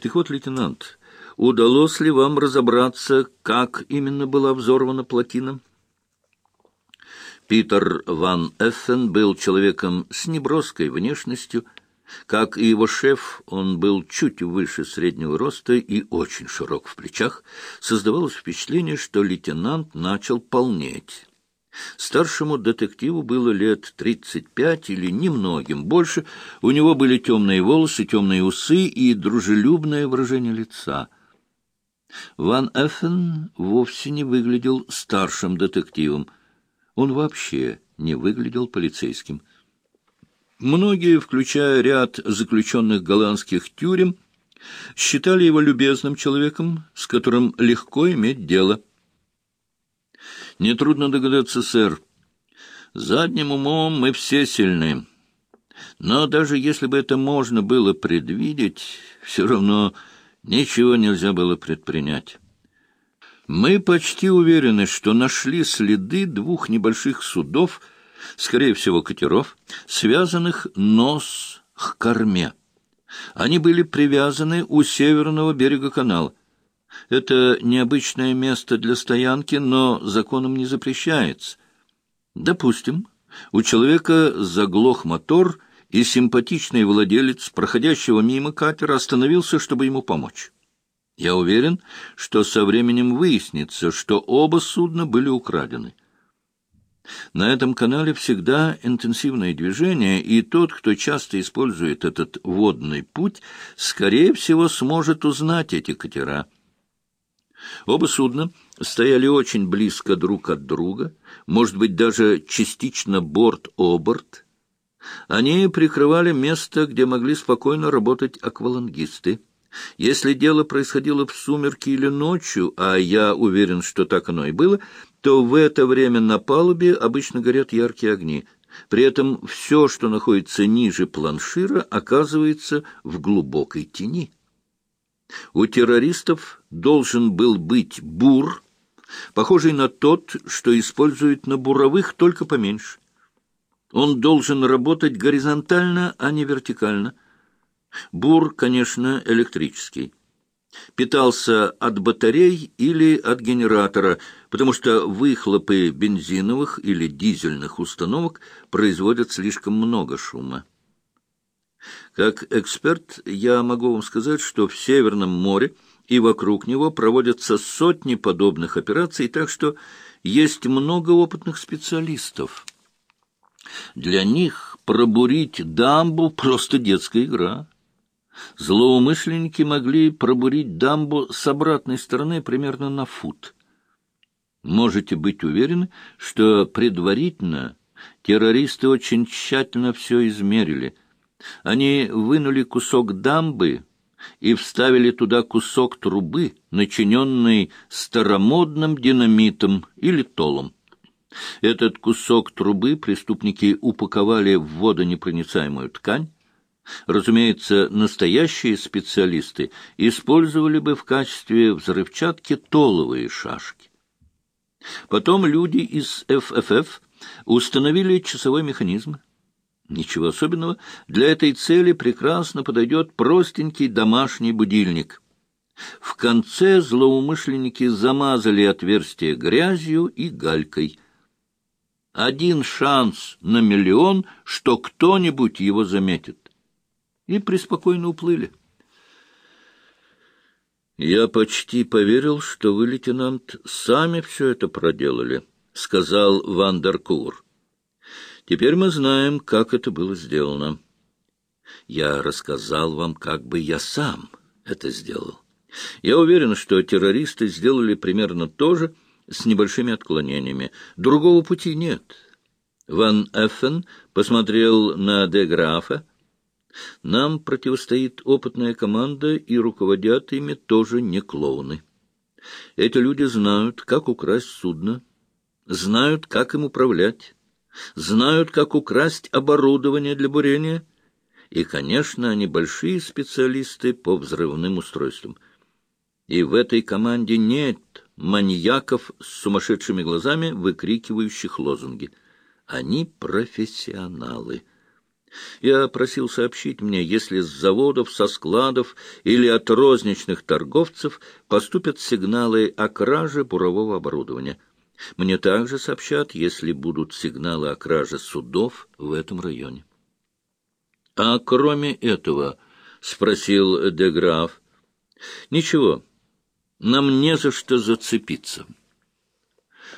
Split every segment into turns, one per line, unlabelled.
Так вот, лейтенант, удалось ли вам разобраться, как именно была взорвана плотина? Питер Ван Эффен был человеком с неброской внешностью. Как и его шеф, он был чуть выше среднего роста и очень широк в плечах. Создавалось впечатление, что лейтенант начал полнеть. Старшему детективу было лет тридцать пять или немногим больше. У него были темные волосы, темные усы и дружелюбное выражение лица. Ван Эффен вовсе не выглядел старшим детективом. Он вообще не выглядел полицейским. Многие, включая ряд заключенных голландских тюрем, считали его любезным человеком, с которым легко иметь дело — Нетрудно догадаться, сэр. Задним умом мы все сильны. Но даже если бы это можно было предвидеть, все равно ничего нельзя было предпринять. Мы почти уверены, что нашли следы двух небольших судов, скорее всего, катеров, связанных нос к корме. Они были привязаны у северного берега канала. Это необычное место для стоянки, но законом не запрещается. Допустим, у человека заглох мотор, и симпатичный владелец, проходящего мимо катера, остановился, чтобы ему помочь. Я уверен, что со временем выяснится, что оба судна были украдены. На этом канале всегда интенсивное движение, и тот, кто часто использует этот водный путь, скорее всего, сможет узнать эти катера — Оба судна стояли очень близко друг от друга, может быть, даже частично борт-о-борт. Они прикрывали место, где могли спокойно работать аквалангисты. Если дело происходило в сумерки или ночью, а я уверен, что так оно и было, то в это время на палубе обычно горят яркие огни. При этом все, что находится ниже планшира, оказывается в глубокой тени. У террористов должен был быть бур, похожий на тот, что используют на буровых, только поменьше. Он должен работать горизонтально, а не вертикально. Бур, конечно, электрический. Питался от батарей или от генератора, потому что выхлопы бензиновых или дизельных установок производят слишком много шума. Как эксперт я могу вам сказать, что в Северном море и вокруг него проводятся сотни подобных операций, так что есть много опытных специалистов. Для них пробурить дамбу — просто детская игра. Злоумышленники могли пробурить дамбу с обратной стороны примерно на фут. Можете быть уверены, что предварительно террористы очень тщательно все измерили — они вынули кусок дамбы и вставили туда кусок трубы, начиненный старомодным динамитом или толом. Этот кусок трубы преступники упаковали в водонепроницаемую ткань. Разумеется, настоящие специалисты использовали бы в качестве взрывчатки толовые шашки. Потом люди из ФФФ установили часовой механизм, Ничего особенного. Для этой цели прекрасно подойдет простенький домашний будильник. В конце злоумышленники замазали отверстие грязью и галькой. Один шанс на миллион, что кто-нибудь его заметит. И преспокойно уплыли. «Я почти поверил, что вы, лейтенант, сами все это проделали», — сказал Вандеркур. Теперь мы знаем, как это было сделано. Я рассказал вам, как бы я сам это сделал. Я уверен, что террористы сделали примерно то же, с небольшими отклонениями. Другого пути нет. Ван Эффен посмотрел на де Графа. Нам противостоит опытная команда, и руководят ими тоже не клоуны. Эти люди знают, как украсть судно, знают, как им управлять знают, как украсть оборудование для бурения, и, конечно, они большие специалисты по взрывным устройствам. И в этой команде нет маньяков с сумасшедшими глазами, выкрикивающих лозунги. Они профессионалы. Я просил сообщить мне, если с заводов, со складов или от розничных торговцев поступят сигналы о краже бурового оборудования. Мне также сообщат, если будут сигналы о краже судов в этом районе. — А кроме этого, — спросил Деграф, — ничего, нам не за что зацепиться.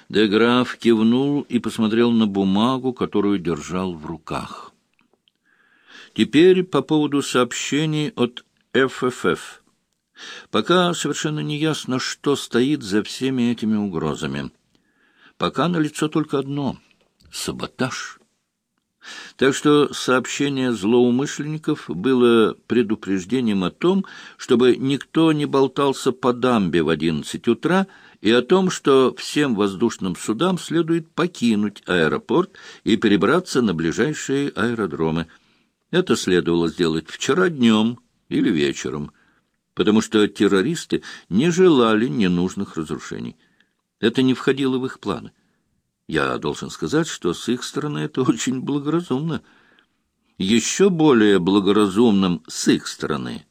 Деграф кивнул и посмотрел на бумагу, которую держал в руках. Теперь по поводу сообщений от ФФФ. Пока совершенно не ясно, что стоит за всеми этими угрозами. Пока налицо только одно — саботаж. Так что сообщение злоумышленников было предупреждением о том, чтобы никто не болтался по дамбе в одиннадцать утра и о том, что всем воздушным судам следует покинуть аэропорт и перебраться на ближайшие аэродромы — это следовало сделать вчера днем или вечером, потому что террористы не желали ненужных разрушений. Это не входило в их планы. Я должен сказать, что с их стороны это очень благоразумно. Еще более благоразумным с их стороны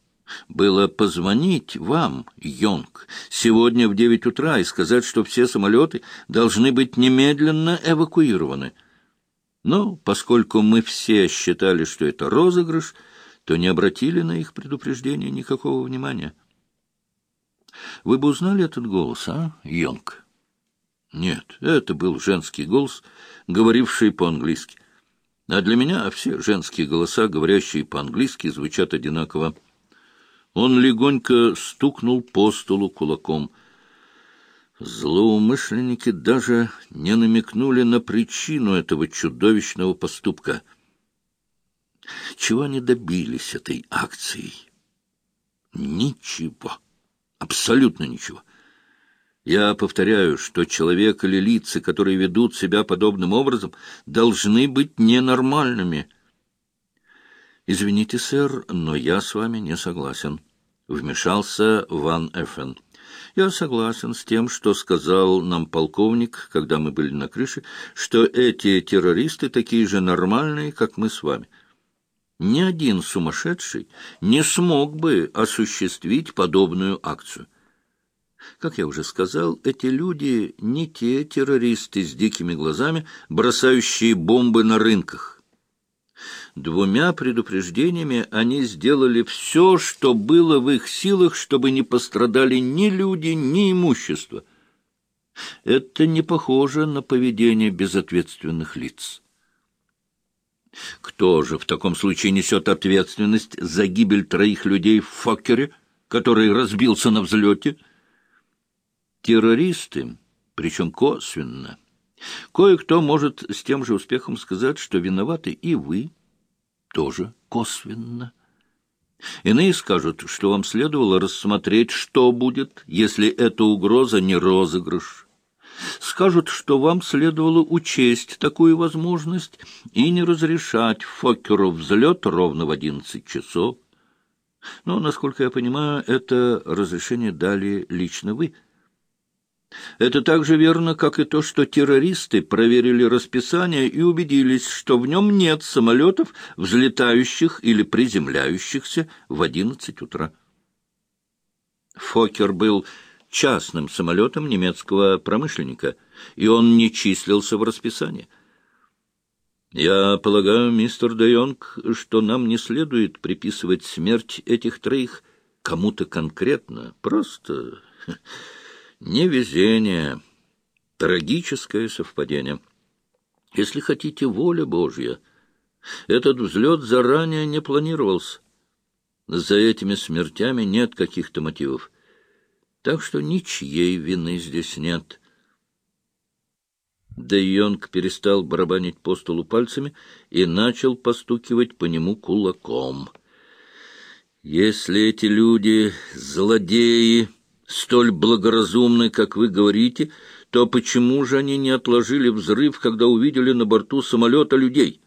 было позвонить вам, Йонг, сегодня в девять утра и сказать, что все самолеты должны быть немедленно эвакуированы — но поскольку мы все считали, что это розыгрыш, то не обратили на их предупреждение никакого внимания. Вы бы узнали этот голос, а, Йонг? Нет, это был женский голос, говоривший по-английски. А для меня все женские голоса, говорящие по-английски, звучат одинаково. Он легонько стукнул по столу кулаком — Злоумышленники даже не намекнули на причину этого чудовищного поступка. Чего они добились этой акцией? Ничего. Абсолютно ничего. Я повторяю, что человек или лица, которые ведут себя подобным образом, должны быть ненормальными. Извините, сэр, но я с вами не согласен. Вмешался Ван Эффен. Я согласен с тем, что сказал нам полковник, когда мы были на крыше, что эти террористы такие же нормальные, как мы с вами. Ни один сумасшедший не смог бы осуществить подобную акцию. Как я уже сказал, эти люди не те террористы с дикими глазами, бросающие бомбы на рынках. Двумя предупреждениями они сделали все, что было в их силах, чтобы не пострадали ни люди, ни имущество. Это не похоже на поведение безответственных лиц. Кто же в таком случае несет ответственность за гибель троих людей в Фоккере, который разбился на взлете? Террористы, причем косвенно. Кое-кто может с тем же успехом сказать, что виноваты и вы, тоже косвенно. Иные скажут, что вам следовало рассмотреть, что будет, если эта угроза не розыгрыш. Скажут, что вам следовало учесть такую возможность и не разрешать Фоккеру взлет ровно в одиннадцать часов. Но, насколько я понимаю, это разрешение дали лично вы — это так же верно, как и то, что террористы проверили расписание и убедились, что в нем нет самолетов, взлетающих или приземляющихся в одиннадцать утра. Фокер был частным самолетом немецкого промышленника, и он не числился в расписании. Я полагаю, мистер Де Йонг, что нам не следует приписывать смерть этих троих кому-то конкретно, просто... Невезение, трагическое совпадение. Если хотите, воля Божья. Этот взлет заранее не планировался. За этими смертями нет каких-то мотивов. Так что ничьей вины здесь нет. Де Йонг перестал барабанить по столу пальцами и начал постукивать по нему кулаком. «Если эти люди — злодеи...» столь благоразумны, как вы говорите, то почему же они не отложили взрыв, когда увидели на борту самолета людей?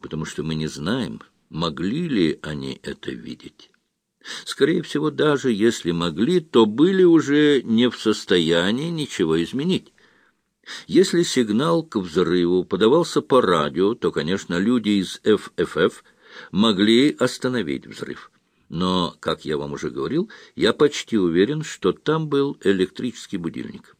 Потому что мы не знаем, могли ли они это видеть. Скорее всего, даже если могли, то были уже не в состоянии ничего изменить. Если сигнал к взрыву подавался по радио, то, конечно, люди из ФФФ могли остановить взрыв. Но, как я вам уже говорил, я почти уверен, что там был электрический будильник.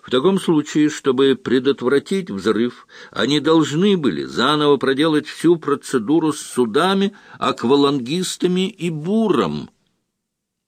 В таком случае, чтобы предотвратить взрыв, они должны были заново проделать всю процедуру с судами, аквалангистами и буром —